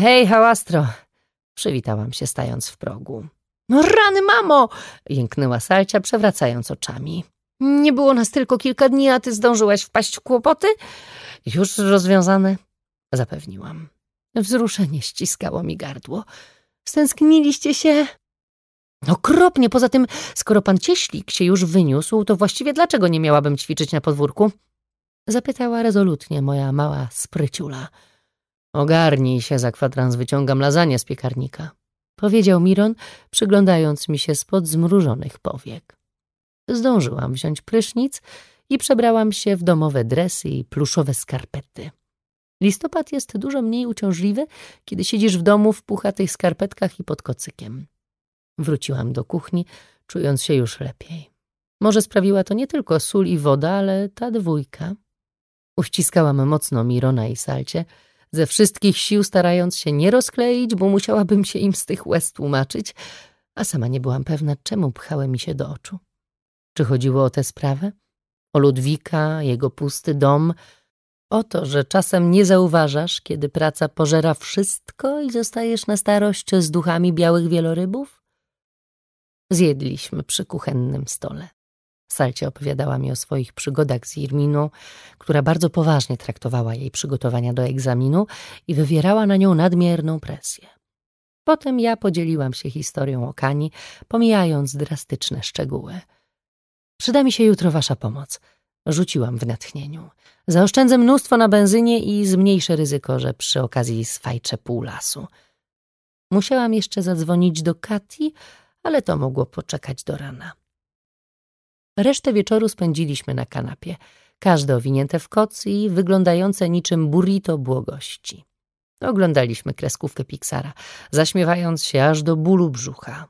Hej, hałastro! Przywitałam się, stając w progu. No rany, mamo! jęknęła Salcia, przewracając oczami. Nie było nas tylko kilka dni, a ty zdążyłaś wpaść w kłopoty? Już rozwiązane, zapewniłam. Wzruszenie ściskało mi gardło. Stęskniliście się? Okropnie, poza tym, skoro pan cieślik się już wyniósł, to właściwie dlaczego nie miałabym ćwiczyć na podwórku? Zapytała rezolutnie moja mała spryciula. Ogarnij się, za kwadrans wyciągam lasagne z piekarnika. Powiedział Miron, przyglądając mi się spod zmrużonych powiek. Zdążyłam wziąć prysznic i przebrałam się w domowe dresy i pluszowe skarpety. Listopad jest dużo mniej uciążliwy, kiedy siedzisz w domu w puchatych skarpetkach i pod kocykiem. Wróciłam do kuchni, czując się już lepiej. Może sprawiła to nie tylko sól i woda, ale ta dwójka. Uściskałam mocno Mirona i Salcie, ze wszystkich sił starając się nie rozkleić, bo musiałabym się im z tych łez tłumaczyć, a sama nie byłam pewna, czemu pchały mi się do oczu. Czy chodziło o tę sprawę? O Ludwika, jego pusty dom, o to, że czasem nie zauważasz, kiedy praca pożera wszystko i zostajesz na starość z duchami białych wielorybów? Zjedliśmy przy kuchennym stole. Salcie opowiadała mi o swoich przygodach z Irminą, która bardzo poważnie traktowała jej przygotowania do egzaminu i wywierała na nią nadmierną presję. Potem ja podzieliłam się historią o Kani, pomijając drastyczne szczegóły. Przyda mi się jutro wasza pomoc. Rzuciłam w natchnieniu. Zaoszczędzę mnóstwo na benzynie i zmniejszę ryzyko, że przy okazji swajczę pół lasu. Musiałam jeszcze zadzwonić do Kati, ale to mogło poczekać do rana. Resztę wieczoru spędziliśmy na kanapie, każde owinięte w koc i wyglądające niczym burrito błogości. Oglądaliśmy kreskówkę Pixara, zaśmiewając się aż do bólu brzucha.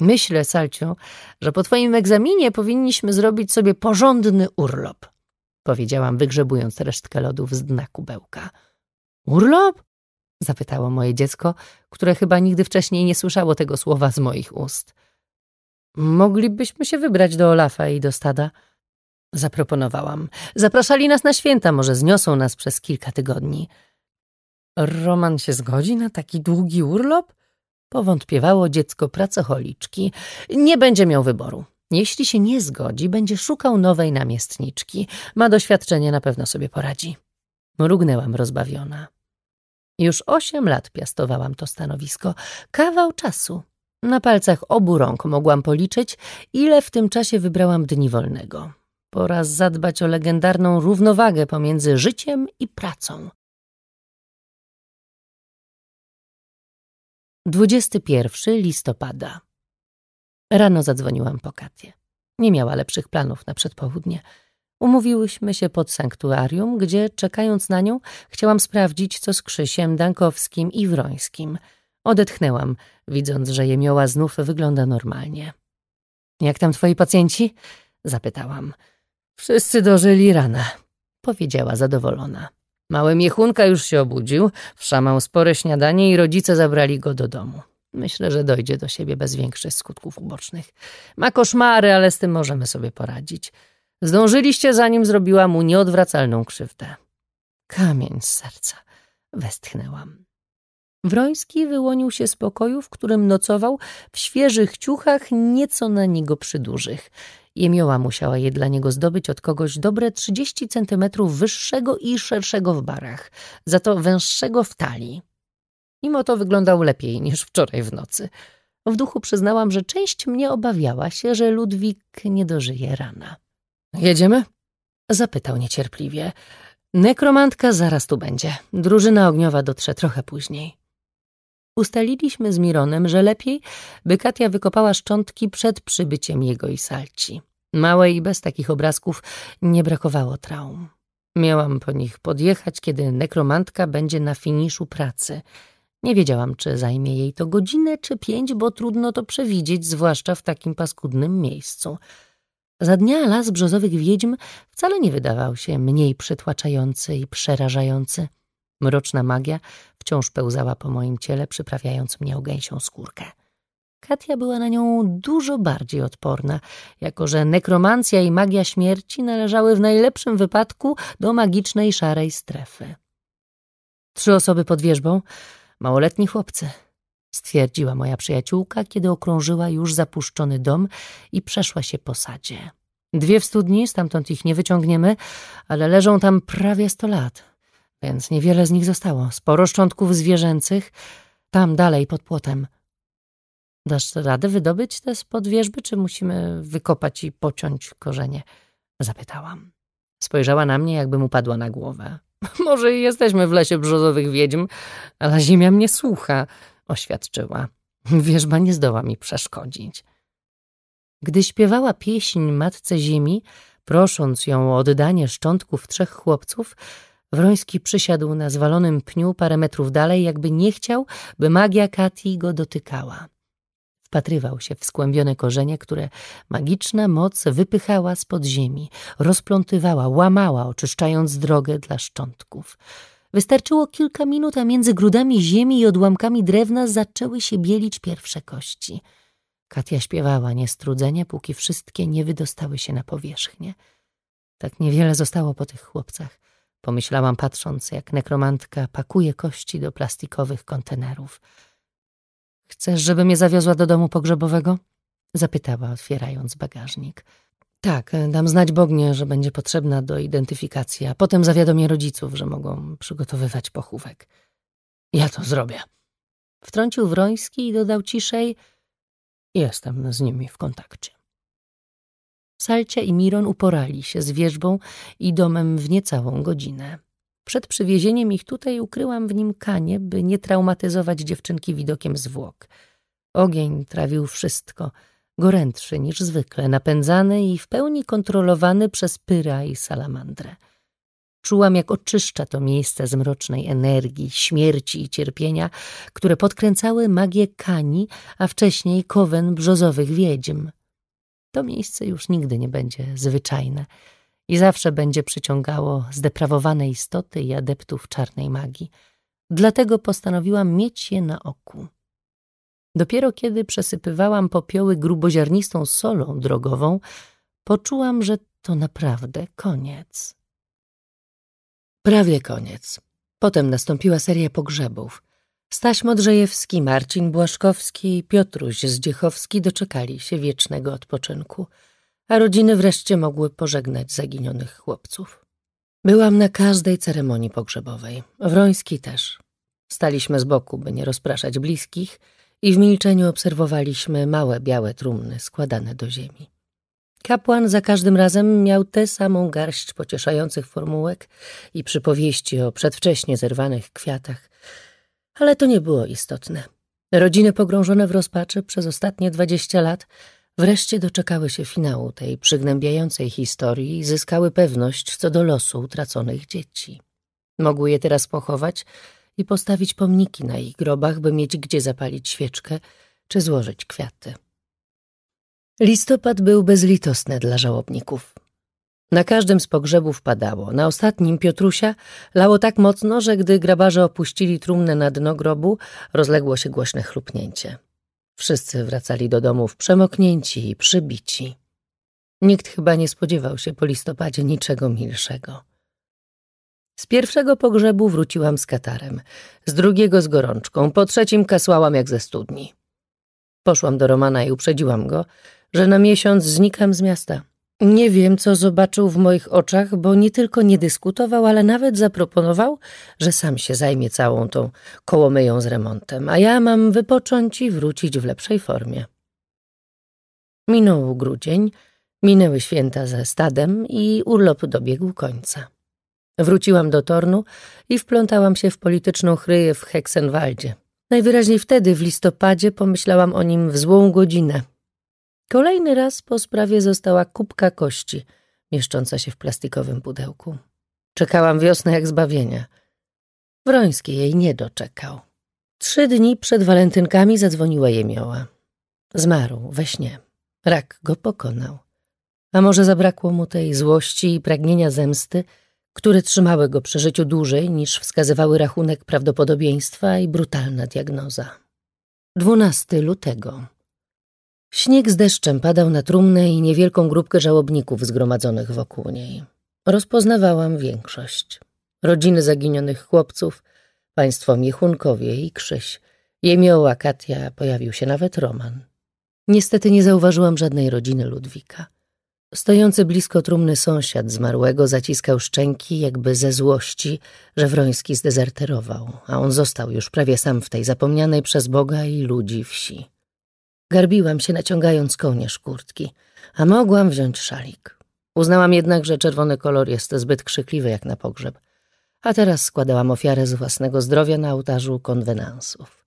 Myślę, Salcio, że po twoim egzaminie powinniśmy zrobić sobie porządny urlop, powiedziałam, wygrzebując resztkę lodów z dna kubełka. Urlop? zapytało moje dziecko, które chyba nigdy wcześniej nie słyszało tego słowa z moich ust. Moglibyśmy się wybrać do Olafa i do stada. Zaproponowałam. Zapraszali nas na święta, może zniosą nas przez kilka tygodni. Roman się zgodzi na taki długi urlop? Powątpiewało dziecko pracocholiczki. Nie będzie miał wyboru. Jeśli się nie zgodzi, będzie szukał nowej namiestniczki. Ma doświadczenie, na pewno sobie poradzi. Mrugnęłam rozbawiona. Już osiem lat piastowałam to stanowisko. Kawał czasu. Na palcach obu rąk mogłam policzyć, ile w tym czasie wybrałam dni wolnego. Pora zadbać o legendarną równowagę pomiędzy życiem i pracą. 21 listopada. Rano zadzwoniłam po Katię. Nie miała lepszych planów na przedpołudnie. Umówiłyśmy się pod sanktuarium, gdzie, czekając na nią, chciałam sprawdzić, co z Krzysiem, Dankowskim i Wrońskim – Odetchnęłam, widząc, że jemioła znów wygląda normalnie. Jak tam twoi pacjenci? Zapytałam. Wszyscy dożyli rana, powiedziała zadowolona. Mały miechunka już się obudził, wszamał spore śniadanie i rodzice zabrali go do domu. Myślę, że dojdzie do siebie bez większych skutków ubocznych. Ma koszmary, ale z tym możemy sobie poradzić. Zdążyliście, zanim zrobiła mu nieodwracalną krzywdę. Kamień z serca, westchnęłam. Wroński wyłonił się z pokoju, w którym nocował, w świeżych ciuchach, nieco na niego przydużych. Jemioła musiała je dla niego zdobyć od kogoś dobre trzydzieści centymetrów wyższego i szerszego w barach, za to węższego w talii. Mimo to wyglądał lepiej niż wczoraj w nocy. W duchu przyznałam, że część mnie obawiała się, że Ludwik nie dożyje rana. Jedziemy? Zapytał niecierpliwie. Nekromantka zaraz tu będzie. Drużyna ogniowa dotrze trochę później. Ustaliliśmy z Mironem, że lepiej, by Katia wykopała szczątki przed przybyciem jego i Salci. Małej i bez takich obrazków nie brakowało traum. Miałam po nich podjechać, kiedy nekromantka będzie na finiszu pracy. Nie wiedziałam, czy zajmie jej to godzinę czy pięć, bo trudno to przewidzieć, zwłaszcza w takim paskudnym miejscu. Za dnia las brzozowych wiedźm wcale nie wydawał się mniej przytłaczający i przerażający. Mroczna magia wciąż pełzała po moim ciele, przyprawiając mnie o gęsią skórkę. Katia była na nią dużo bardziej odporna, jako że nekromancja i magia śmierci należały w najlepszym wypadku do magicznej szarej strefy. Trzy osoby pod wierzbą, małoletni chłopcy, stwierdziła moja przyjaciółka, kiedy okrążyła już zapuszczony dom i przeszła się po sadzie. Dwie w studni, stamtąd ich nie wyciągniemy, ale leżą tam prawie sto lat, więc niewiele z nich zostało. Sporo szczątków zwierzęcych, tam dalej pod płotem. Dasz radę wydobyć te spod wierzby, czy musimy wykopać i pociąć korzenie? Zapytałam. Spojrzała na mnie, jakbym upadła na głowę. Może i jesteśmy w lesie brzozowych wiedźm, ale ziemia mnie słucha, oświadczyła. Wierzba nie zdoła mi przeszkodzić. Gdy śpiewała pieśń Matce Ziemi, prosząc ją o oddanie szczątków trzech chłopców, Wroński przysiadł na zwalonym pniu parę metrów dalej, jakby nie chciał, by magia Kati go dotykała. Wpatrywał się w skłębione korzenie, które magiczna moc wypychała spod ziemi, rozplątywała, łamała, oczyszczając drogę dla szczątków. Wystarczyło kilka minut, a między grudami ziemi i odłamkami drewna zaczęły się bielić pierwsze kości. Katia śpiewała niestrudzenie, póki wszystkie nie wydostały się na powierzchnię. Tak niewiele zostało po tych chłopcach. Pomyślałam, patrząc, jak nekromantka pakuje kości do plastikowych kontenerów. Chcesz, żebym je zawiozła do domu pogrzebowego? Zapytała, otwierając bagażnik. Tak, dam znać Bognie, że będzie potrzebna do identyfikacji, a potem zawiadomię rodziców, że mogą przygotowywać pochówek. Ja to zrobię. Wtrącił Wroński i dodał ciszej – Jestem z nimi w kontakcie. Salcia i Miron uporali się z wierzbą i domem w niecałą godzinę. Przed przywiezieniem ich tutaj ukryłam w nim kanie, by nie traumatyzować dziewczynki widokiem zwłok. Ogień trawił wszystko, gorętszy niż zwykle, napędzany i w pełni kontrolowany przez pyra i salamandrę. Czułam, jak oczyszcza to miejsce z mrocznej energii, śmierci i cierpienia, które podkręcały magię Kani, a wcześniej kowen brzozowych wiedźm. To miejsce już nigdy nie będzie zwyczajne i zawsze będzie przyciągało zdeprawowane istoty i adeptów czarnej magii. Dlatego postanowiłam mieć je na oku. Dopiero kiedy przesypywałam popioły gruboziarnistą solą drogową, poczułam, że to naprawdę koniec. Prawie koniec. Potem nastąpiła seria pogrzebów. Staś Modrzejewski, Marcin Błaszkowski i Piotruś Zdziechowski doczekali się wiecznego odpoczynku, a rodziny wreszcie mogły pożegnać zaginionych chłopców. Byłam na każdej ceremonii pogrzebowej, Wroński też. Staliśmy z boku, by nie rozpraszać bliskich i w milczeniu obserwowaliśmy małe białe trumny składane do ziemi. Kapłan za każdym razem miał tę samą garść pocieszających formułek i przypowieści o przedwcześnie zerwanych kwiatach, ale to nie było istotne. Rodziny pogrążone w rozpaczy przez ostatnie dwadzieścia lat wreszcie doczekały się finału tej przygnębiającej historii i zyskały pewność co do losu utraconych dzieci. Mogły je teraz pochować i postawić pomniki na ich grobach, by mieć gdzie zapalić świeczkę czy złożyć kwiaty. Listopad był bezlitosny dla żałobników. Na każdym z pogrzebów padało. Na ostatnim Piotrusia lało tak mocno, że gdy grabarze opuścili trumnę na dno grobu, rozległo się głośne chlupnięcie. Wszyscy wracali do domów przemoknięci i przybici. Nikt chyba nie spodziewał się po listopadzie niczego milszego. Z pierwszego pogrzebu wróciłam z katarem, z drugiego z gorączką, po trzecim kasłałam jak ze studni. Poszłam do Romana i uprzedziłam go, że na miesiąc znikam z miasta. Nie wiem, co zobaczył w moich oczach, bo nie tylko nie dyskutował, ale nawet zaproponował, że sam się zajmie całą tą kołomyją z remontem, a ja mam wypocząć i wrócić w lepszej formie. Minął grudzień, minęły święta ze stadem i urlop dobiegł końca. Wróciłam do Tornu i wplątałam się w polityczną chryję w Heksenwaldzie. Najwyraźniej wtedy, w listopadzie, pomyślałam o nim w złą godzinę, Kolejny raz po sprawie została kubka kości, mieszcząca się w plastikowym pudełku. Czekałam wiosnę jak zbawienia. Wroński jej nie doczekał. Trzy dni przed walentynkami zadzwoniła jemioła. Zmarł we śnie. Rak go pokonał. A może zabrakło mu tej złości i pragnienia zemsty, które trzymały go przy życiu dłużej niż wskazywały rachunek prawdopodobieństwa i brutalna diagnoza. 12 lutego Śnieg z deszczem padał na trumnę i niewielką grupkę żałobników zgromadzonych wokół niej. Rozpoznawałam większość. Rodziny zaginionych chłopców, Państwo Miechunkowie i Krzyś. Jemioła Katia, pojawił się nawet Roman. Niestety nie zauważyłam żadnej rodziny Ludwika. Stojący blisko trumny sąsiad zmarłego zaciskał szczęki jakby ze złości, że Wroński zdezerterował, a on został już prawie sam w tej zapomnianej przez Boga i ludzi wsi. Garbiłam się naciągając kołnierz kurtki, a mogłam wziąć szalik. Uznałam jednak, że czerwony kolor jest zbyt krzykliwy jak na pogrzeb, a teraz składałam ofiarę z własnego zdrowia na ołtarzu konwenansów.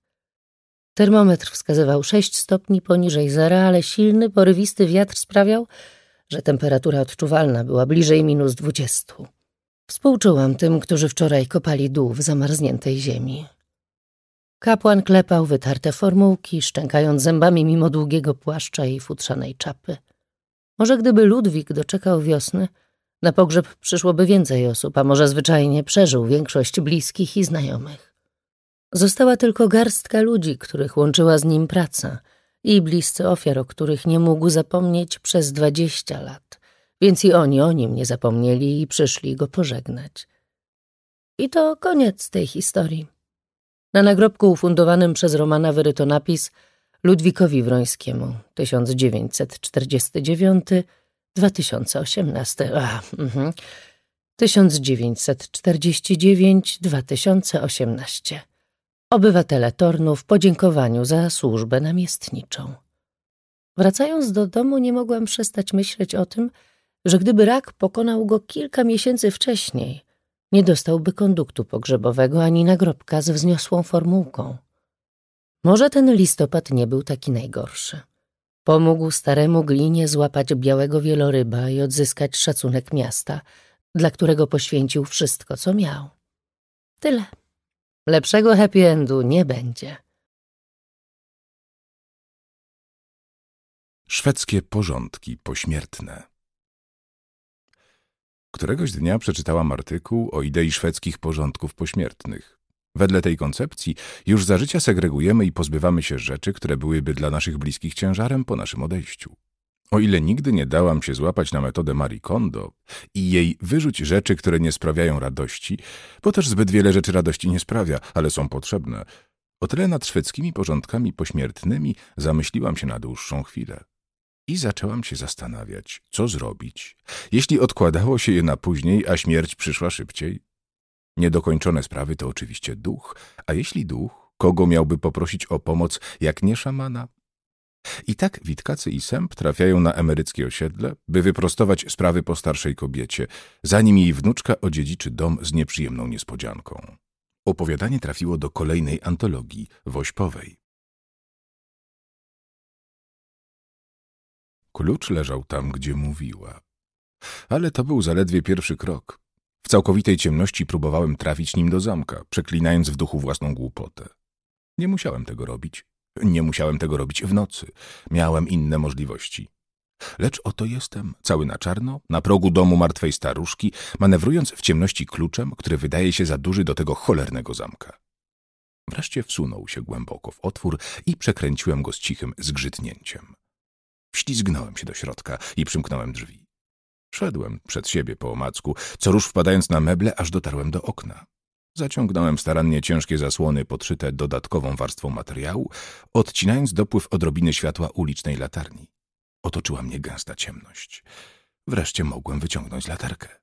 Termometr wskazywał sześć stopni poniżej zera, ale silny, porywisty wiatr sprawiał, że temperatura odczuwalna była bliżej minus dwudziestu. Współczułam tym, którzy wczoraj kopali dół w zamarzniętej ziemi. Kapłan klepał wytarte formułki, szczękając zębami mimo długiego płaszcza i futrzanej czapy. Może gdyby Ludwik doczekał wiosny, na pogrzeb przyszłoby więcej osób, a może zwyczajnie przeżył większość bliskich i znajomych. Została tylko garstka ludzi, których łączyła z nim praca i bliscy ofiar, o których nie mógł zapomnieć przez dwadzieścia lat, więc i oni o nim nie zapomnieli i przyszli go pożegnać. I to koniec tej historii. Na nagrobku ufundowanym przez Romana wyryto napis Ludwikowi Wrońskiemu 1999-2018. A, mhm. 1949-2018. Obywatele Tornu w podziękowaniu za służbę namiestniczą. Wracając do domu nie mogłam przestać myśleć o tym, że gdyby rak pokonał go kilka miesięcy wcześniej – nie dostałby konduktu pogrzebowego ani nagrobka z wzniosłą formułką. Może ten listopad nie był taki najgorszy. Pomógł staremu glinie złapać białego wieloryba i odzyskać szacunek miasta, dla którego poświęcił wszystko, co miał. Tyle. Lepszego happy endu nie będzie. Szwedzkie porządki pośmiertne Któregoś dnia przeczytałam artykuł o idei szwedzkich porządków pośmiertnych. Wedle tej koncepcji już za życia segregujemy i pozbywamy się rzeczy, które byłyby dla naszych bliskich ciężarem po naszym odejściu. O ile nigdy nie dałam się złapać na metodę Marie Kondo i jej wyrzuć rzeczy, które nie sprawiają radości, bo też zbyt wiele rzeczy radości nie sprawia, ale są potrzebne, o tyle nad szwedzkimi porządkami pośmiertnymi zamyśliłam się na dłuższą chwilę. I zaczęłam się zastanawiać, co zrobić, jeśli odkładało się je na później, a śmierć przyszła szybciej. Niedokończone sprawy to oczywiście duch, a jeśli duch, kogo miałby poprosić o pomoc, jak nie szamana? I tak Witkacy i Sęp trafiają na emeryckie osiedle, by wyprostować sprawy po starszej kobiecie, zanim jej wnuczka odziedziczy dom z nieprzyjemną niespodzianką. Opowiadanie trafiło do kolejnej antologii, wośpowej. Klucz leżał tam, gdzie mówiła. Ale to był zaledwie pierwszy krok. W całkowitej ciemności próbowałem trafić nim do zamka, przeklinając w duchu własną głupotę. Nie musiałem tego robić. Nie musiałem tego robić w nocy. Miałem inne możliwości. Lecz oto jestem, cały na czarno, na progu domu martwej staruszki, manewrując w ciemności kluczem, który wydaje się za duży do tego cholernego zamka. Wreszcie wsunął się głęboko w otwór i przekręciłem go z cichym zgrzytnięciem. Wślizgnąłem się do środka i przymknąłem drzwi. Szedłem przed siebie po omacku, co rusz wpadając na meble, aż dotarłem do okna. Zaciągnąłem starannie ciężkie zasłony podszyte dodatkową warstwą materiału, odcinając dopływ odrobiny światła ulicznej latarni. Otoczyła mnie gęsta ciemność. Wreszcie mogłem wyciągnąć latarkę.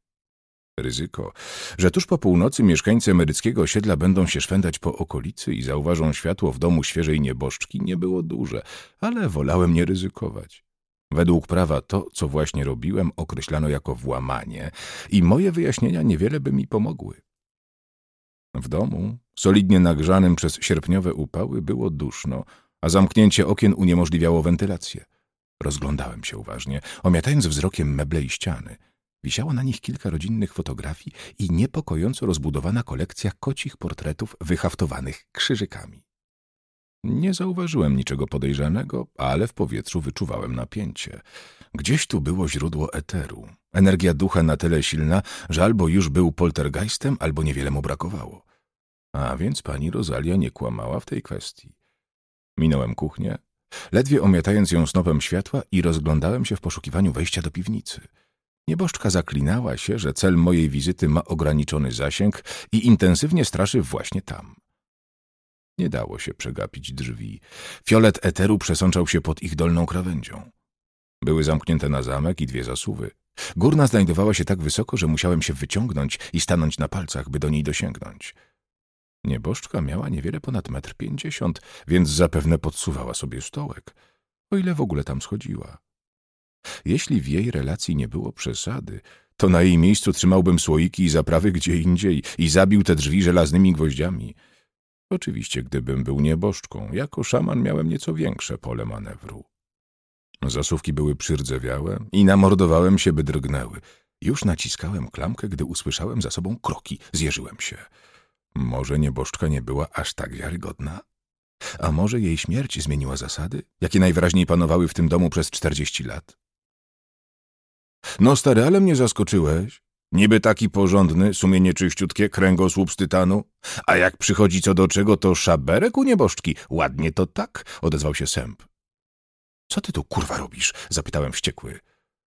Ryzyko, że tuż po północy mieszkańcy emeryckiego osiedla będą się szwendać po okolicy i zauważą światło w domu świeżej nieboszczki, nie było duże, ale wolałem nie ryzykować. Według prawa to, co właśnie robiłem, określano jako włamanie i moje wyjaśnienia niewiele by mi pomogły. W domu, solidnie nagrzanym przez sierpniowe upały, było duszno, a zamknięcie okien uniemożliwiało wentylację. Rozglądałem się uważnie, omiatając wzrokiem meble i ściany – Wisiało na nich kilka rodzinnych fotografii i niepokojąco rozbudowana kolekcja kocich portretów wyhaftowanych krzyżykami. Nie zauważyłem niczego podejrzanego, ale w powietrzu wyczuwałem napięcie. Gdzieś tu było źródło eteru. Energia ducha na tyle silna, że albo już był poltergeistem, albo niewiele mu brakowało. A więc pani Rosalia nie kłamała w tej kwestii. Minąłem kuchnię, ledwie omiatając ją snopem światła i rozglądałem się w poszukiwaniu wejścia do piwnicy – Nieboszczka zaklinała się, że cel mojej wizyty ma ograniczony zasięg i intensywnie straszy właśnie tam. Nie dało się przegapić drzwi. Fiolet eteru przesączał się pod ich dolną krawędzią. Były zamknięte na zamek i dwie zasuwy. Górna znajdowała się tak wysoko, że musiałem się wyciągnąć i stanąć na palcach, by do niej dosięgnąć. Nieboszczka miała niewiele ponad metr pięćdziesiąt, więc zapewne podsuwała sobie stołek, o ile w ogóle tam schodziła. Jeśli w jej relacji nie było przesady, to na jej miejscu trzymałbym słoiki i zaprawy gdzie indziej i zabił te drzwi żelaznymi gwoździami. Oczywiście, gdybym był nieboszczką, jako szaman miałem nieco większe pole manewru. Zasówki były przyrdzewiałe i namordowałem się, by drgnęły. Już naciskałem klamkę, gdy usłyszałem za sobą kroki. Zjeżyłem się. Może nieboszczka nie była aż tak wiarygodna? A może jej śmierć zmieniła zasady, jakie najwyraźniej panowały w tym domu przez czterdzieści lat? No stary, ale mnie zaskoczyłeś. Niby taki porządny, sumienie czyściutkie, kręgosłup z tytanu. A jak przychodzi co do czego, to szaberek u nieboszczki. Ładnie to tak, odezwał się sęp. Co ty tu kurwa robisz? zapytałem wściekły.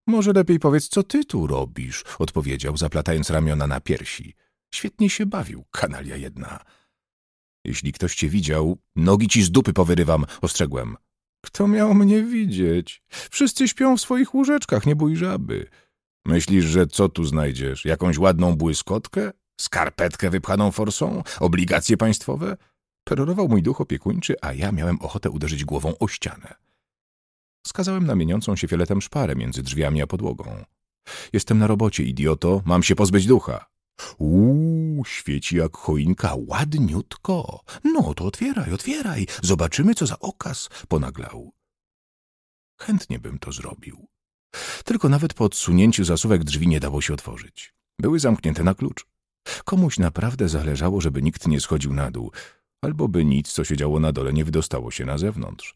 Może lepiej powiedz, co ty tu robisz, odpowiedział, zaplatając ramiona na piersi. Świetnie się bawił, kanalia jedna. Jeśli ktoś cię widział, nogi ci z dupy powyrywam, ostrzegłem. Kto miał mnie widzieć? Wszyscy śpią w swoich łóżeczkach, nie bój żaby. Myślisz, że co tu znajdziesz? Jakąś ładną błyskotkę? Skarpetkę wypchaną forsą? Obligacje państwowe? Perorował mój duch opiekuńczy, a ja miałem ochotę uderzyć głową o ścianę. Skazałem na mieniącą się fioletem szparę między drzwiami a podłogą. Jestem na robocie, idioto, mam się pozbyć ducha. Uuu, świeci jak choinka, ładniutko. No to otwieraj, otwieraj, zobaczymy, co za okaz, ponaglał. Chętnie bym to zrobił. Tylko nawet po odsunięciu zasuwek drzwi nie dało się otworzyć. Były zamknięte na klucz. Komuś naprawdę zależało, żeby nikt nie schodził na dół, albo by nic, co się działo na dole, nie wydostało się na zewnątrz.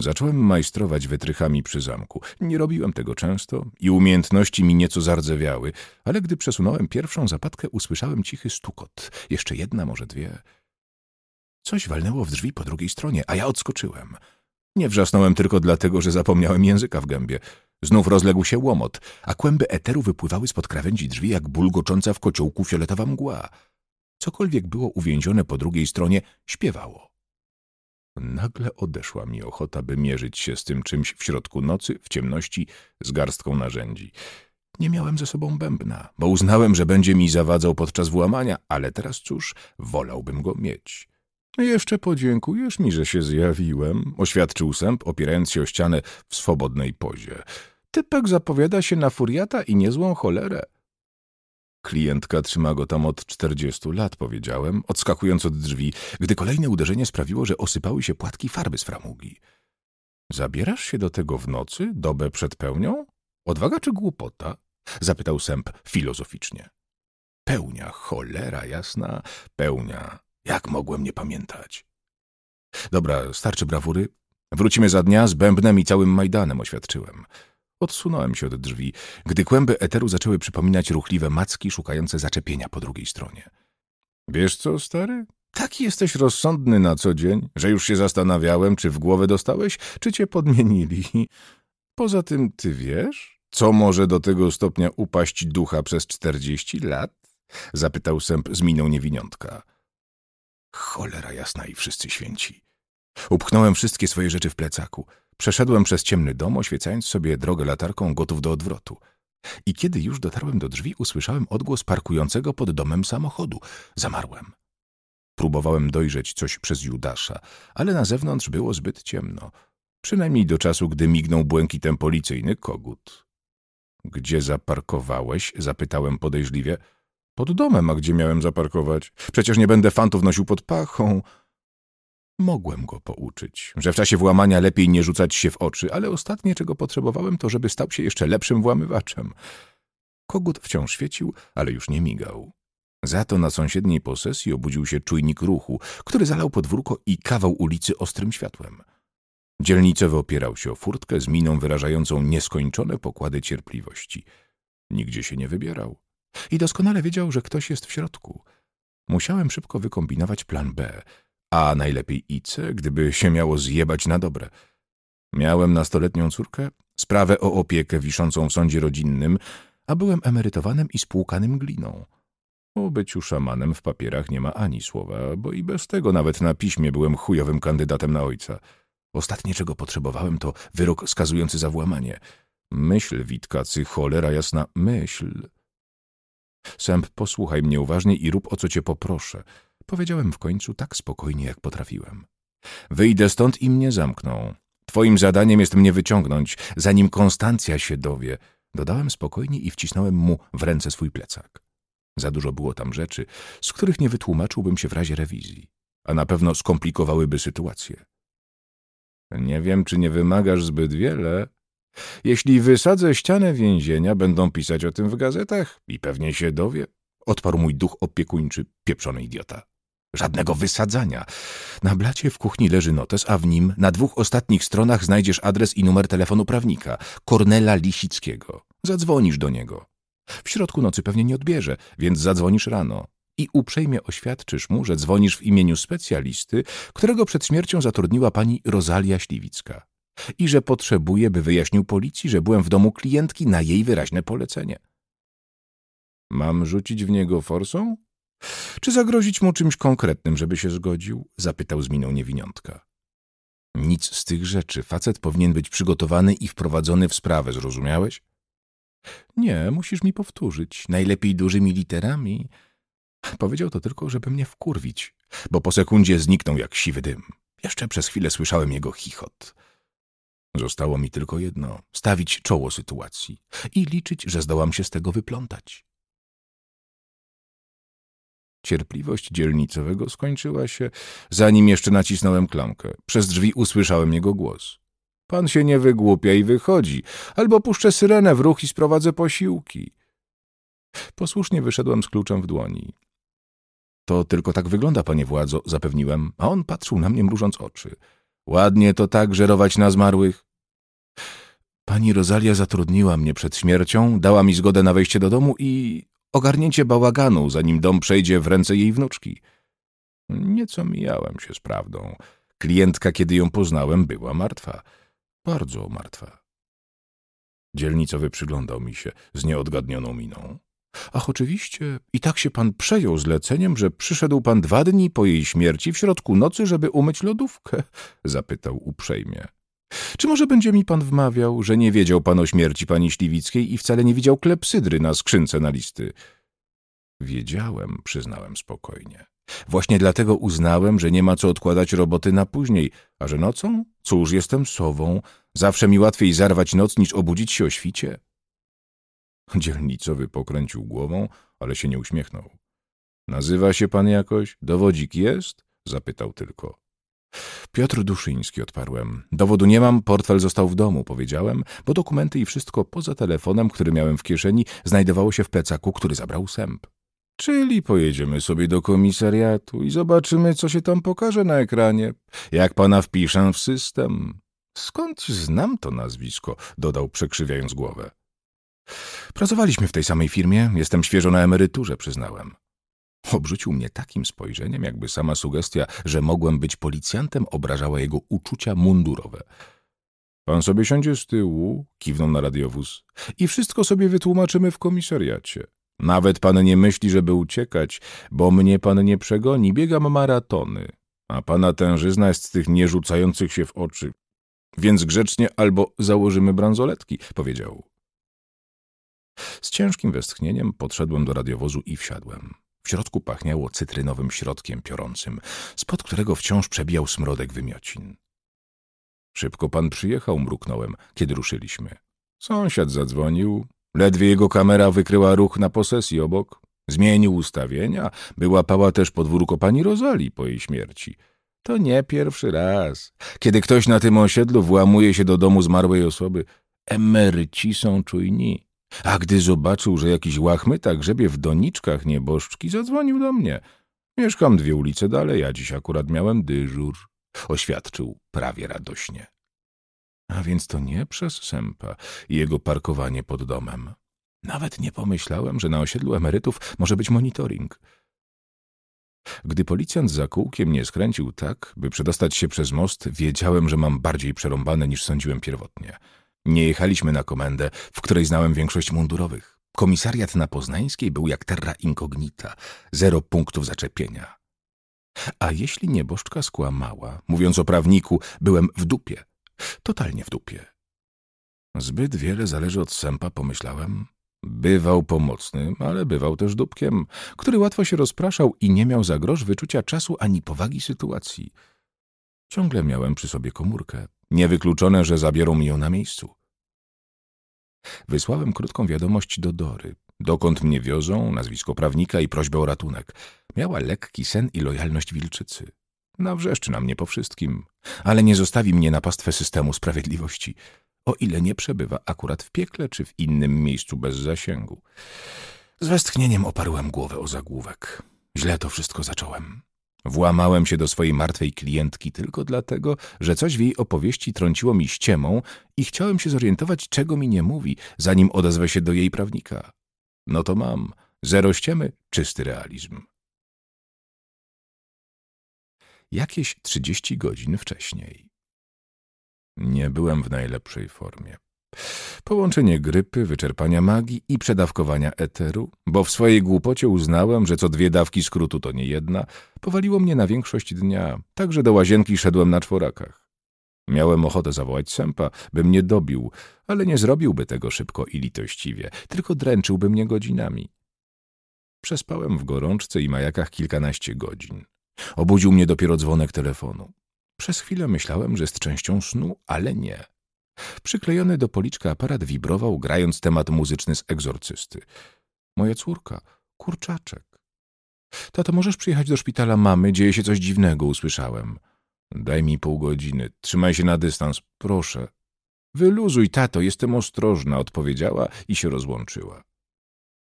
Zacząłem majstrować wytrychami przy zamku. Nie robiłem tego często i umiejętności mi nieco zardzewiały, ale gdy przesunąłem pierwszą zapadkę, usłyszałem cichy stukot. Jeszcze jedna, może dwie. Coś walnęło w drzwi po drugiej stronie, a ja odskoczyłem. Nie wrzasnąłem tylko dlatego, że zapomniałem języka w gębie. Znów rozległ się łomot, a kłęby eteru wypływały spod krawędzi drzwi jak bulgocząca w kociołku fioletowa mgła. Cokolwiek było uwięzione po drugiej stronie, śpiewało. Nagle odeszła mi ochota, by mierzyć się z tym czymś w środku nocy, w ciemności, z garstką narzędzi. Nie miałem ze sobą bębna, bo uznałem, że będzie mi zawadzał podczas włamania, ale teraz cóż, wolałbym go mieć. Jeszcze podziękujesz mi, że się zjawiłem, oświadczył sęp, opierając się o ścianę w swobodnej pozie. Typek zapowiada się na furiata i niezłą cholerę. Klientka trzyma go tam od czterdziestu lat, powiedziałem, odskakując od drzwi, gdy kolejne uderzenie sprawiło, że osypały się płatki farby z framugi. Zabierasz się do tego w nocy, dobę przed pełnią? Odwaga czy głupota? Zapytał sęp filozoficznie. Pełnia, cholera jasna, pełnia. Jak mogłem nie pamiętać? Dobra, starczy brawury. Wrócimy za dnia z bębnem i całym Majdanem, oświadczyłem. Odsunąłem się od drzwi, gdy kłęby eteru zaczęły przypominać ruchliwe macki szukające zaczepienia po drugiej stronie. Wiesz co, stary? Taki jesteś rozsądny na co dzień, że już się zastanawiałem, czy w głowę dostałeś, czy cię podmienili. Poza tym, ty wiesz, co może do tego stopnia upaść ducha przez czterdzieści lat? Zapytał sęp z miną niewiniątka. Cholera jasna i wszyscy święci. Upchnąłem wszystkie swoje rzeczy w plecaku. Przeszedłem przez ciemny dom, oświecając sobie drogę latarką, gotów do odwrotu. I kiedy już dotarłem do drzwi, usłyszałem odgłos parkującego pod domem samochodu. Zamarłem. Próbowałem dojrzeć coś przez Judasza, ale na zewnątrz było zbyt ciemno. Przynajmniej do czasu, gdy mignął błękitem policyjny kogut. Gdzie zaparkowałeś? zapytałem podejrzliwie. Pod domem, a gdzie miałem zaparkować? Przecież nie będę fantów nosił pod pachą. Mogłem go pouczyć, że w czasie włamania lepiej nie rzucać się w oczy, ale ostatnie, czego potrzebowałem, to żeby stał się jeszcze lepszym włamywaczem. Kogut wciąż świecił, ale już nie migał. Za to na sąsiedniej posesji obudził się czujnik ruchu, który zalał podwórko i kawał ulicy ostrym światłem. Dzielnicowy opierał się o furtkę z miną wyrażającą nieskończone pokłady cierpliwości. Nigdzie się nie wybierał. I doskonale wiedział, że ktoś jest w środku. Musiałem szybko wykombinować plan B, a najlepiej i C, gdyby się miało zjebać na dobre. Miałem nastoletnią córkę, sprawę o opiekę wiszącą w sądzie rodzinnym, a byłem emerytowanym i spłukanym gliną. O byciu szamanem w papierach nie ma ani słowa, bo i bez tego nawet na piśmie byłem chujowym kandydatem na ojca. Ostatnie, czego potrzebowałem, to wyrok skazujący za włamanie. Myśl, Witkacy, cholera jasna, myśl. Sęp, posłuchaj mnie uważnie i rób o co cię poproszę. Powiedziałem w końcu tak spokojnie, jak potrafiłem. Wyjdę stąd i mnie zamkną. Twoim zadaniem jest mnie wyciągnąć, zanim Konstancja się dowie. Dodałem spokojnie i wcisnąłem mu w ręce swój plecak. Za dużo było tam rzeczy, z których nie wytłumaczyłbym się w razie rewizji, a na pewno skomplikowałyby sytuację. Nie wiem, czy nie wymagasz zbyt wiele. Jeśli wysadzę ścianę więzienia, będą pisać o tym w gazetach i pewnie się dowie. Odparł mój duch opiekuńczy, pieprzony idiota. Żadnego wysadzania. Na blacie w kuchni leży notes, a w nim na dwóch ostatnich stronach znajdziesz adres i numer telefonu prawnika, Kornela Lisickiego. Zadzwonisz do niego. W środku nocy pewnie nie odbierze, więc zadzwonisz rano i uprzejmie oświadczysz mu, że dzwonisz w imieniu specjalisty, którego przed śmiercią zatrudniła pani Rosalia Śliwicka i że potrzebuje, by wyjaśnił policji, że byłem w domu klientki na jej wyraźne polecenie. Mam rzucić w niego forsą? Czy zagrozić mu czymś konkretnym, żeby się zgodził? Zapytał z miną niewiniątka. Nic z tych rzeczy. Facet powinien być przygotowany i wprowadzony w sprawę, zrozumiałeś? Nie, musisz mi powtórzyć. Najlepiej dużymi literami. Powiedział to tylko, żeby mnie wkurwić, bo po sekundzie zniknął jak siwy dym. Jeszcze przez chwilę słyszałem jego chichot. Zostało mi tylko jedno — stawić czoło sytuacji i liczyć, że zdołam się z tego wyplątać. Cierpliwość dzielnicowego skończyła się, zanim jeszcze nacisnąłem klamkę. Przez drzwi usłyszałem jego głos. Pan się nie wygłupia i wychodzi, albo puszczę syrenę w ruch i sprowadzę posiłki. Posłusznie wyszedłem z kluczem w dłoni. To tylko tak wygląda, panie władzo, zapewniłem, a on patrzył na mnie mrużąc oczy. Ładnie to tak żerować na zmarłych. Pani Rosalia zatrudniła mnie przed śmiercią, dała mi zgodę na wejście do domu i ogarnięcie bałaganu, zanim dom przejdzie w ręce jej wnuczki. Nieco mijałem się z prawdą. Klientka, kiedy ją poznałem, była martwa. Bardzo martwa. Dzielnicowy przyglądał mi się z nieodgadnioną miną. Ach, oczywiście, i tak się pan przejął zleceniem, że przyszedł pan dwa dni po jej śmierci w środku nocy, żeby umyć lodówkę? Zapytał uprzejmie. Czy może będzie mi pan wmawiał, że nie wiedział pan o śmierci pani Śliwickiej i wcale nie widział klepsydry na skrzynce na listy? Wiedziałem, przyznałem spokojnie. Właśnie dlatego uznałem, że nie ma co odkładać roboty na później, a że nocą? Cóż, jestem sową. Zawsze mi łatwiej zarwać noc, niż obudzić się o świcie. Dzielnicowy pokręcił głową, ale się nie uśmiechnął. Nazywa się pan jakoś? Dowodzik jest? Zapytał tylko. Piotr Duszyński, odparłem. Dowodu nie mam, portfel został w domu, powiedziałem, bo dokumenty i wszystko poza telefonem, który miałem w kieszeni, znajdowało się w plecaku, który zabrał sęp. Czyli pojedziemy sobie do komisariatu i zobaczymy, co się tam pokaże na ekranie. Jak pana wpiszę w system. Skąd znam to nazwisko? dodał, przekrzywiając głowę. Pracowaliśmy w tej samej firmie, jestem świeżo na emeryturze, przyznałem. Obrzucił mnie takim spojrzeniem, jakby sama sugestia, że mogłem być policjantem, obrażała jego uczucia mundurowe. Pan sobie siądzie z tyłu, kiwnął na radiowóz, i wszystko sobie wytłumaczymy w komisariacie. Nawet pan nie myśli, żeby uciekać, bo mnie pan nie przegoni, biegam maratony, a pana tężyzna jest z tych nierzucających się w oczy. Więc grzecznie albo założymy bransoletki, powiedział. Z ciężkim westchnieniem podszedłem do radiowozu i wsiadłem. W środku pachniało cytrynowym środkiem piorącym, spod którego wciąż przebijał smrodek wymiocin. Szybko pan przyjechał, mruknąłem, kiedy ruszyliśmy. Sąsiad zadzwonił. Ledwie jego kamera wykryła ruch na posesji obok. Zmienił ustawienia, była pała też podwórko pani Rozali po jej śmierci. To nie pierwszy raz. Kiedy ktoś na tym osiedlu włamuje się do domu zmarłej osoby, emeryci są czujni. A gdy zobaczył, że jakiś łachmyta grzebie w doniczkach nieboszczki, zadzwonił do mnie. Mieszkam dwie ulice dalej, a dziś akurat miałem dyżur. Oświadczył prawie radośnie. A więc to nie przez sępa i jego parkowanie pod domem. Nawet nie pomyślałem, że na osiedlu emerytów może być monitoring. Gdy policjant za kółkiem nie skręcił tak, by przedostać się przez most, wiedziałem, że mam bardziej przerąbane niż sądziłem pierwotnie – Nie jechaliśmy na komendę, w której znałem większość mundurowych. Komisariat na Poznańskiej był jak terra incognita, zero punktów zaczepienia. A jeśli nieboszczka skłamała, mówiąc o prawniku, byłem w dupie. Totalnie w dupie. Zbyt wiele zależy od sępa, pomyślałem. Bywał pomocny, ale bywał też dupkiem, który łatwo się rozpraszał i nie miał za grosz wyczucia czasu ani powagi sytuacji. Ciągle miałem przy sobie komórkę. Niewykluczone, że zabiorą mi ją na miejscu. Wysłałem krótką wiadomość do Dory. Dokąd mnie wiozą, nazwisko prawnika i prośbę o ratunek. Miała lekki sen i lojalność wilczycy. Nawrzeszczy na mnie po wszystkim, ale nie zostawi mnie na pastwę systemu sprawiedliwości, o ile nie przebywa akurat w piekle czy w innym miejscu bez zasięgu. Z westchnieniem oparłem głowę o zagłówek. Źle to wszystko zacząłem. Włamałem się do swojej martwej klientki tylko dlatego, że coś w jej opowieści trąciło mi ściemą i chciałem się zorientować, czego mi nie mówi, zanim odezwę się do jej prawnika. No to mam. Zero ściemy, czysty realizm. Jakieś trzydzieści godzin wcześniej. Nie byłem w najlepszej formie. Połączenie grypy, wyczerpania magii i przedawkowania eteru, bo w swojej głupocie uznałem, że co dwie dawki skrótu to nie jedna, powaliło mnie na większość dnia, tak że do łazienki szedłem na czworakach. Miałem ochotę zawołać sępa, by mnie dobił, ale nie zrobiłby tego szybko i litościwie, tylko dręczyłby mnie godzinami. Przespałem w gorączce i majakach kilkanaście godzin. Obudził mnie dopiero dzwonek telefonu. Przez chwilę myślałem, że jest częścią snu, ale nie. Przyklejony do policzka aparat wibrował, grając temat muzyczny z egzorcysty. Moja córka, kurczaczek. Tato, możesz przyjechać do szpitala mamy, dzieje się coś dziwnego, usłyszałem. Daj mi pół godziny, trzymaj się na dystans, proszę. Wyluzuj, tato, jestem ostrożna, odpowiedziała i się rozłączyła.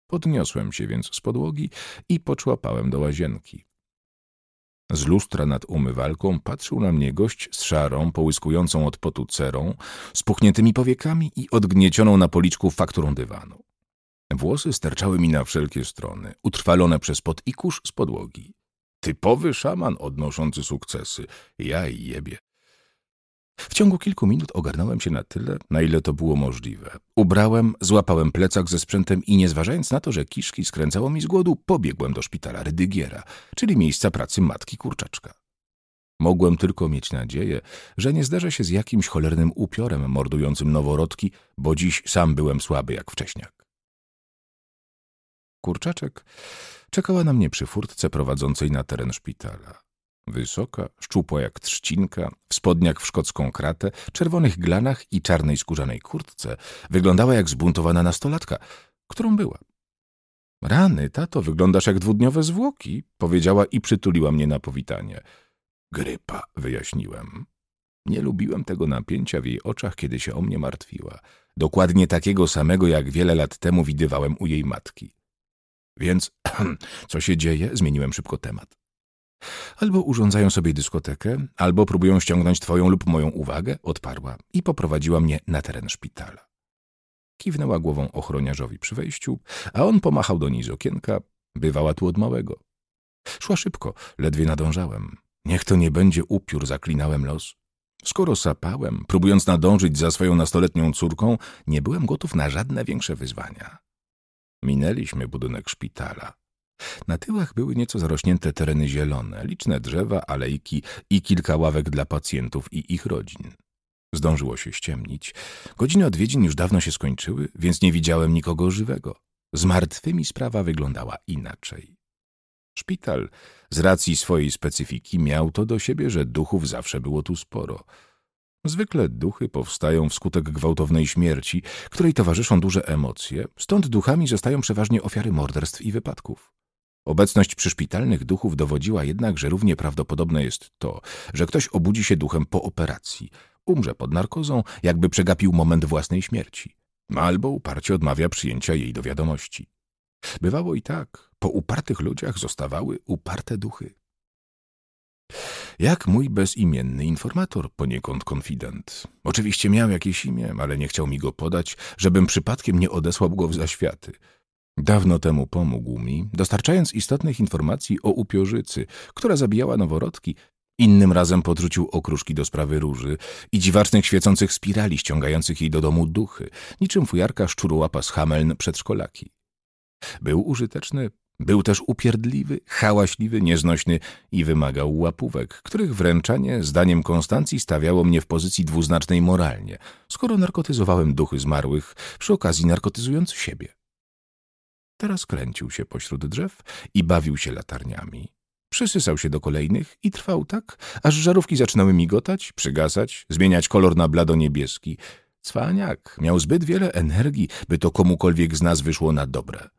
Podniosłem się więc z podłogi i poczłapałem do łazienki. Z lustra nad umywalką patrzył na mnie gość z szarą, połyskującą od potu cerą, spuchniętymi powiekami i odgniecioną na policzku fakturą dywanu. Włosy sterczały mi na wszelkie strony, utrwalone przez pot i kurz z podłogi. Typowy szaman odnoszący sukcesy. Ja i jebie. W ciągu kilku minut ogarnąłem się na tyle, na ile to było możliwe. Ubrałem, złapałem plecak ze sprzętem i nie zważając na to, że kiszki skręcało mi z głodu, pobiegłem do szpitala Rydygiera, czyli miejsca pracy matki kurczaczka. Mogłem tylko mieć nadzieję, że nie zderzę się z jakimś cholernym upiorem mordującym noworodki, bo dziś sam byłem słaby jak wcześniak. Kurczaczek czekała na mnie przy furtce prowadzącej na teren szpitala. Wysoka, szczupła jak trzcinka, w spodniach w szkocką kratę, czerwonych glanach i czarnej skórzanej kurtce, wyglądała jak zbuntowana nastolatka, którą była. Rany, tato, wyglądasz jak dwudniowe zwłoki, powiedziała i przytuliła mnie na powitanie. Grypa, wyjaśniłem. Nie lubiłem tego napięcia w jej oczach, kiedy się o mnie martwiła. Dokładnie takiego samego, jak wiele lat temu widywałem u jej matki. Więc, co się dzieje? Zmieniłem szybko temat. Albo urządzają sobie dyskotekę, albo próbują ściągnąć twoją lub moją uwagę, odparła i poprowadziła mnie na teren szpitala. Kiwnęła głową ochroniarzowi przy wejściu, a on pomachał do niej z okienka. Bywała tu od małego. Szła szybko, ledwie nadążałem. Niech to nie będzie upiór, zaklinałem los. Skoro sapałem, próbując nadążyć za swoją nastoletnią córką, nie byłem gotów na żadne większe wyzwania. Minęliśmy budynek szpitala. Na tyłach były nieco zarośnięte tereny zielone, liczne drzewa, alejki i kilka ławek dla pacjentów i ich rodzin. Zdążyło się ściemnić. Godziny odwiedzin już dawno się skończyły, więc nie widziałem nikogo żywego. Z martwymi sprawa wyglądała inaczej. Szpital z racji swojej specyfiki miał to do siebie, że duchów zawsze było tu sporo. Zwykle duchy powstają wskutek gwałtownej śmierci, której towarzyszą duże emocje, stąd duchami zostają przeważnie ofiary morderstw i wypadków. Obecność przyszpitalnych duchów dowodziła jednak, że równie prawdopodobne jest to, że ktoś obudzi się duchem po operacji, umrze pod narkozą, jakby przegapił moment własnej śmierci, albo uparcie odmawia przyjęcia jej do wiadomości. Bywało i tak, po upartych ludziach zostawały uparte duchy. Jak mój bezimienny informator, poniekąd konfident. Oczywiście miał jakieś imię, ale nie chciał mi go podać, żebym przypadkiem nie odesłał go w zaświaty – Dawno temu pomógł mi, dostarczając istotnych informacji o upiorzycy, która zabijała noworodki Innym razem podrzucił okruszki do sprawy róży i dziwacznych świecących spirali ściągających jej do domu duchy, niczym fujarka szczurołapa z Hameln przedszkolaki. Był użyteczny, był też upierdliwy, hałaśliwy, nieznośny i wymagał łapówek, których wręczanie, zdaniem Konstancji, stawiało mnie w pozycji dwuznacznej moralnie, skoro narkotyzowałem duchy zmarłych, przy okazji narkotyzując siebie. Teraz kręcił się pośród drzew i bawił się latarniami. Przysysał się do kolejnych i trwał tak, aż żarówki zaczynały migotać, przygasać, zmieniać kolor na blado-niebieski. Cwaniak miał zbyt wiele energii, by to komukolwiek z nas wyszło na dobre.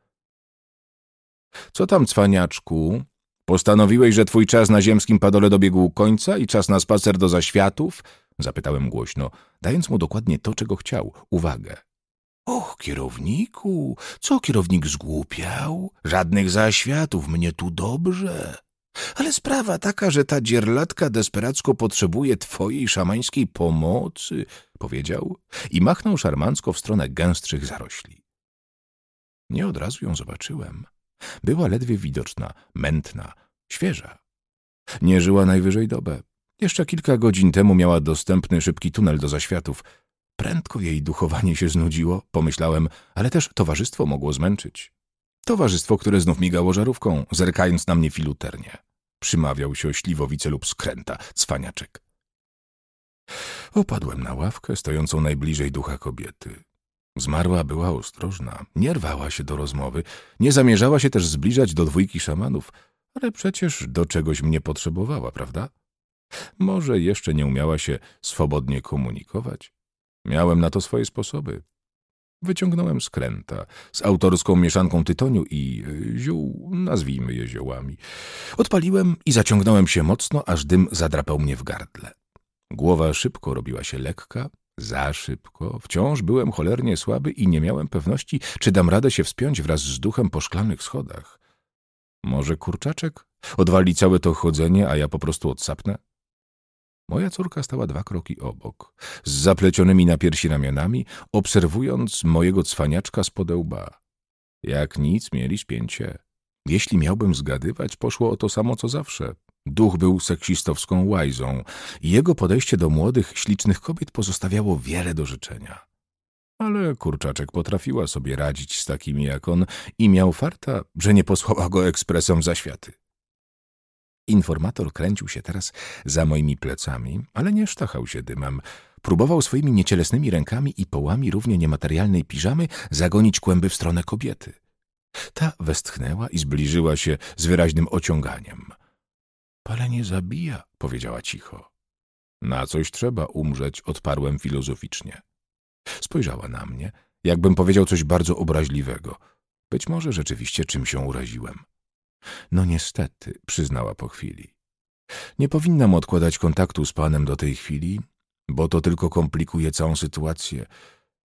Co tam, cwaniaczku? Postanowiłeś, że twój czas na ziemskim padole dobiegł końca i czas na spacer do zaświatów? Zapytałem głośno, dając mu dokładnie to, czego chciał, uwagę. Och, kierowniku, co kierownik zgłupiał? Żadnych zaświatów, mnie tu dobrze. Ale sprawa taka, że ta dzierlatka desperacko potrzebuje twojej szamańskiej pomocy, powiedział i machnął szarmancko w stronę gęstszych zarośli. Nie od razu ją zobaczyłem. Była ledwie widoczna, mętna, świeża. Nie żyła najwyżej dobę. Jeszcze kilka godzin temu miała dostępny szybki tunel do zaświatów. Prędko jej duchowanie się znudziło, pomyślałem, ale też towarzystwo mogło zmęczyć. Towarzystwo, które znów migało żarówką, zerkając na mnie filuternie. Przymawiał się śliwowice lub skręta, cwaniaczek. Opadłem na ławkę stojącą najbliżej ducha kobiety. Zmarła była ostrożna, nie rwała się do rozmowy, nie zamierzała się też zbliżać do dwójki szamanów, ale przecież do czegoś mnie potrzebowała, prawda? Może jeszcze nie umiała się swobodnie komunikować? Miałem na to swoje sposoby. Wyciągnąłem skręta z autorską mieszanką tytoniu i e, ziół, nazwijmy je ziołami. Odpaliłem i zaciągnąłem się mocno, aż dym zadrapał mnie w gardle. Głowa szybko robiła się lekka, za szybko. Wciąż byłem cholernie słaby i nie miałem pewności, czy dam radę się wspiąć wraz z duchem po szklanych schodach. Może kurczaczek odwali całe to chodzenie, a ja po prostu odsapnę? Moja córka stała dwa kroki obok, z zaplecionymi na piersi ramionami, obserwując mojego cwaniaczka z podełba. Jak nic mieli spięcie. Jeśli miałbym zgadywać, poszło o to samo co zawsze. Duch był seksistowską łajzą i jego podejście do młodych, ślicznych kobiet pozostawiało wiele do życzenia. Ale kurczaczek potrafiła sobie radzić z takimi jak on i miał farta, że nie posłała go ekspresem za światy. Informator kręcił się teraz za moimi plecami, ale nie sztachał się dymem. Próbował swoimi niecielesnymi rękami i połami równie niematerialnej piżamy zagonić kłęby w stronę kobiety. Ta westchnęła i zbliżyła się z wyraźnym ociąganiem. Palenie zabija, powiedziała cicho. Na coś trzeba umrzeć, odparłem filozoficznie. Spojrzała na mnie, jakbym powiedział coś bardzo obraźliwego. Być może rzeczywiście czym się uraziłem. No niestety, przyznała po chwili. Nie powinnam odkładać kontaktu z panem do tej chwili, bo to tylko komplikuje całą sytuację.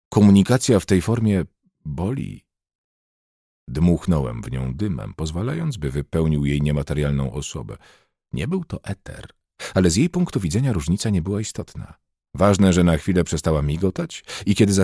Komunikacja w tej formie boli. Dmuchnąłem w nią dymem, pozwalając, by wypełnił jej niematerialną osobę. Nie był to eter, ale z jej punktu widzenia różnica nie była istotna. Ważne, że na chwilę przestała migotać i kiedy zaczęła